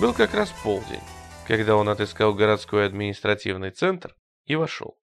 Был как раз полдень, когда он отыскал городской административный центр и вошел.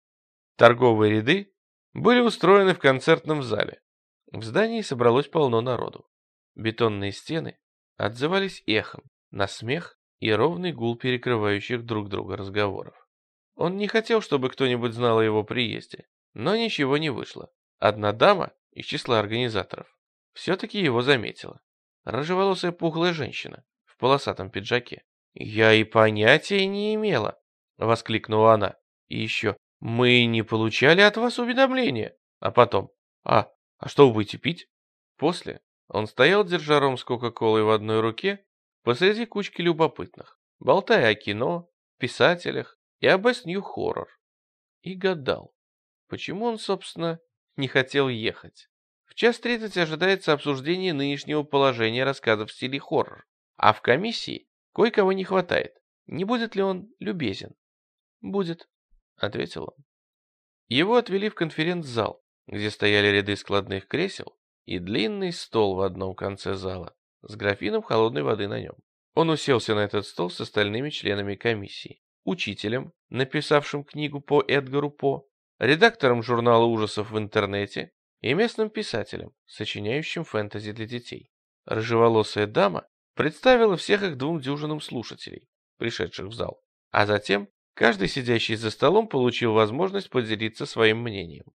Торговые ряды были устроены в концертном зале. В здании собралось полно народу. Бетонные стены отзывались эхом на смех и ровный гул перекрывающих друг друга разговоров. Он не хотел, чтобы кто-нибудь знал о его приезде, но ничего не вышло. Одна дама из числа организаторов все-таки его заметила. Рыжеволосая пухлая женщина полосатом пиджаке. «Я и понятия не имела!» — воскликнула она. «И еще, мы не получали от вас уведомления!» А потом, «А, а что вы будете пить?» После он стоял, держа ром с Кока-Колой в одной руке, посреди кучки любопытных, болтая о кино, писателях и об Нью Хоррор. И гадал, почему он, собственно, не хотел ехать. В час тридцать ожидается обсуждение нынешнего положения рассказов в стиле хоррор, а в комиссии кое-кого не хватает. Не будет ли он любезен? Будет, ответил он. Его отвели в конференц-зал, где стояли ряды складных кресел и длинный стол в одном конце зала с графином холодной воды на нем. Он уселся на этот стол с остальными членами комиссии, учителем, написавшим книгу по Эдгару По, редактором журнала ужасов в интернете и местным писателем, сочиняющим фэнтези для детей. Рыжеволосая дама представила всех их двум дюжинам слушателей, пришедших в зал, а затем каждый сидящий за столом получил возможность поделиться своим мнением.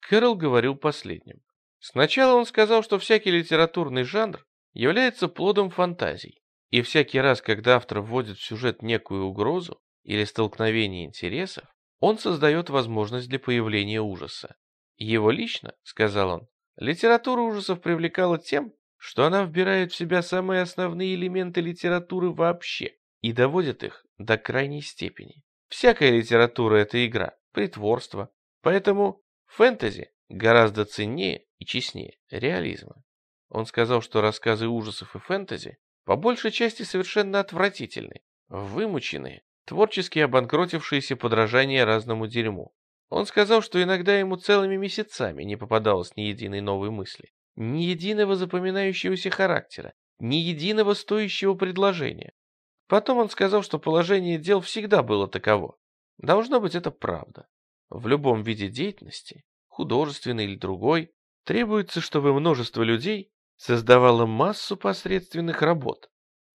Кэрол говорил последним. Сначала он сказал, что всякий литературный жанр является плодом фантазий, и всякий раз, когда автор вводит в сюжет некую угрозу или столкновение интересов, он создает возможность для появления ужаса. Его лично, сказал он, литература ужасов привлекала тем, что она вбирает в себя самые основные элементы литературы вообще и доводит их до крайней степени. Всякая литература — это игра, притворство, поэтому фэнтези гораздо ценнее и честнее реализма. Он сказал, что рассказы ужасов и фэнтези по большей части совершенно отвратительны, вымученные, творчески обанкротившиеся подражания разному дерьму. Он сказал, что иногда ему целыми месяцами не попадалось ни единой новой мысли, ни единого запоминающегося характера, ни единого стоящего предложения. Потом он сказал, что положение дел всегда было таково. Должно быть, это правда. В любом виде деятельности, художественной или другой, требуется, чтобы множество людей создавало массу посредственных работ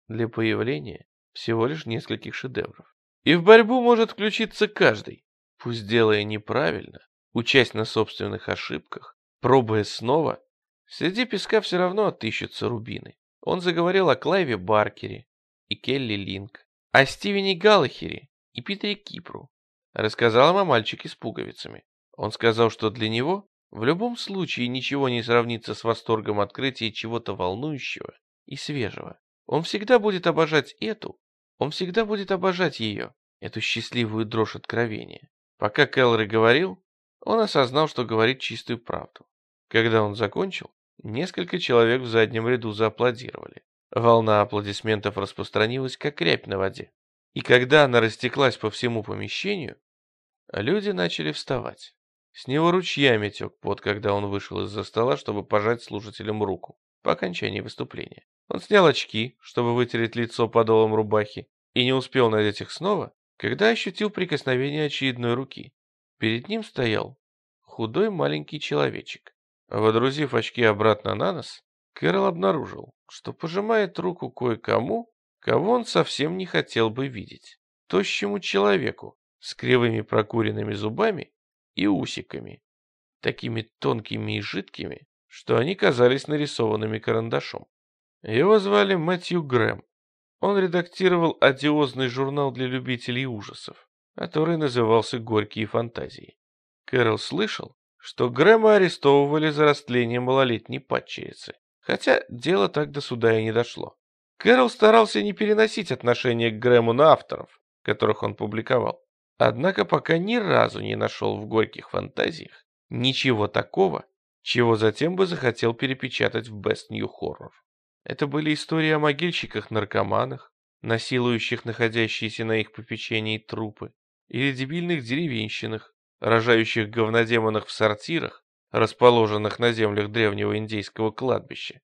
для появления всего лишь нескольких шедевров. И в борьбу может включиться каждый, Пусть делая неправильно, учась на собственных ошибках, пробуя снова, среди песка все равно отыщутся рубины. Он заговорил о Клайве Баркере и Келли Линк, о Стивене Галлахере и Питере Кипру. Рассказал им о мальчике с пуговицами. Он сказал, что для него в любом случае ничего не сравнится с восторгом открытия чего-то волнующего и свежего. Он всегда будет обожать эту, он всегда будет обожать ее, эту счастливую дрожь откровения. Пока Келлори говорил, он осознал, что говорит чистую правду. Когда он закончил, несколько человек в заднем ряду зааплодировали. Волна аплодисментов распространилась, как рябь на воде. И когда она растеклась по всему помещению, люди начали вставать. С него ручьями тек пот, когда он вышел из-за стола, чтобы пожать слушателям руку по окончании выступления. Он снял очки, чтобы вытереть лицо подолом рубахи, и не успел надеть их снова, когда ощутил прикосновение очередной руки. Перед ним стоял худой маленький человечек. Водрузив очки обратно на нос, Кэрол обнаружил, что пожимает руку кое-кому, кого он совсем не хотел бы видеть. Тощему человеку с кривыми прокуренными зубами и усиками, такими тонкими и жидкими, что они казались нарисованными карандашом. Его звали Мэтью Грэм, он редактировал одиозный журнал для любителей ужасов, который назывался «Горькие фантазии». Кэрол слышал, что Грэма арестовывали за растление малолетней падчерицы, хотя дело так до суда и не дошло. Кэрол старался не переносить отношение к Грэму на авторов, которых он публиковал, однако пока ни разу не нашел в «Горьких фантазиях» ничего такого, чего затем бы захотел перепечатать в Best New Horror. Это были истории о могильщиках-наркоманах, насилующих находящиеся на их попечении трупы, или дебильных деревенщинах, рожающих говнодемонах в сортирах, расположенных на землях древнего индейского кладбища.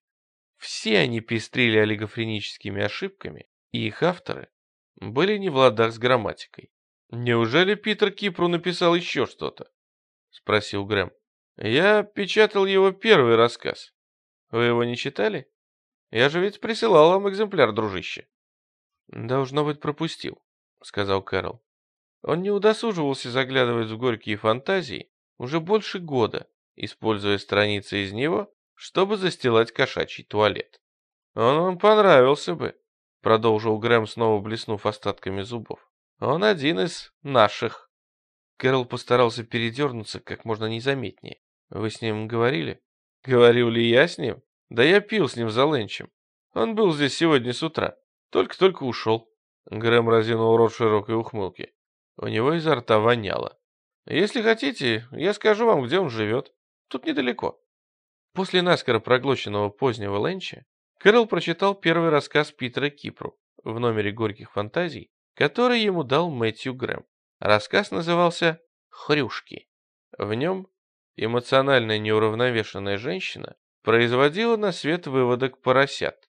Все они пестрили олигофреническими ошибками и их авторы были не в ладах с грамматикой. «Неужели Питер Кипру написал еще что-то?» — спросил Грэм. «Я печатал его первый рассказ. Вы его не читали? Я же ведь присылал вам экземпляр, дружище». «Должно быть, пропустил», — сказал Кэрол. Он не удосуживался заглядывать в горькие фантазии уже больше года, используя страницы из него, чтобы застилать кошачий туалет. «Он вам понравился бы», — продолжил Грэм, снова блеснув остатками зубов. «Он один из наших». Кэрол постарался передернуться как можно незаметнее. «Вы с ним говорили?» «Говорил ли я с ним? Да я пил с ним за ленчем. Он был здесь сегодня с утра. Только-только ушел». Грэм разинул рот широкой ухмылки. У него изо рта воняло. «Если хотите, я скажу вам, где он живет. Тут недалеко». После наскоро проглоченного позднего ленча Кэрол прочитал первый рассказ Питера Кипру в номере «Горьких фантазий», который ему дал Мэтью Грэм. Рассказ назывался «Хрюшки». В нем эмоционально неуравновешенная женщина производила на свет выводок поросят.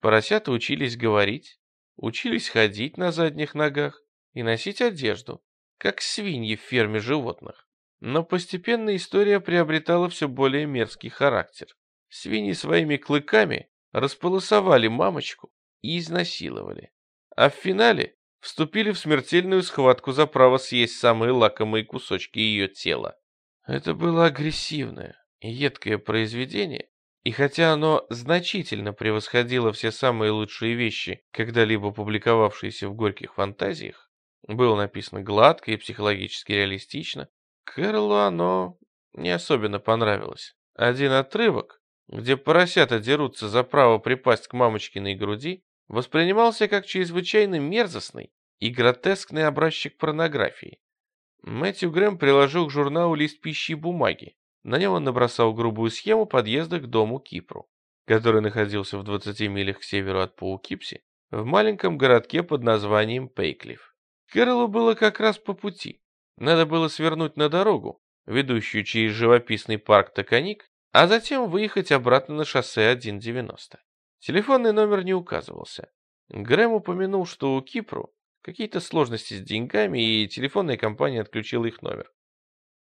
Поросята учились говорить, учились ходить на задних ногах и носить одежду, как свиньи в ферме животных. Но постепенно история приобретала все более мерзкий характер. Свиньи своими клыками располосовали мамочку и изнасиловали. А в финале вступили в смертельную схватку за право съесть самые лакомые кусочки ее тела. Это было агрессивное едкое произведение, и хотя оно значительно превосходило все самые лучшие вещи, когда-либо публиковавшиеся в горьких фантазиях, было написано гладко и психологически реалистично, Кэролу оно не особенно понравилось. Один отрывок, где поросята дерутся за право припасть к мамочкиной груди, воспринимался как чрезвычайно мерзостный и гротескный образчик порнографии. Мэтью Грэм приложил к журналу лист пищи и бумаги. На нем он набросал грубую схему подъезда к дому Кипру, который находился в 20 милях к северу от Паукипси, в маленьком городке под названием Пейклифф. Кэролу было как раз по пути. Надо было свернуть на дорогу, ведущую через живописный парк Токаник, а затем выехать обратно на шоссе 1.90. Телефонный номер не указывался. Грэм упомянул, что у Кипру какие-то сложности с деньгами, и телефонная компания отключила их номер.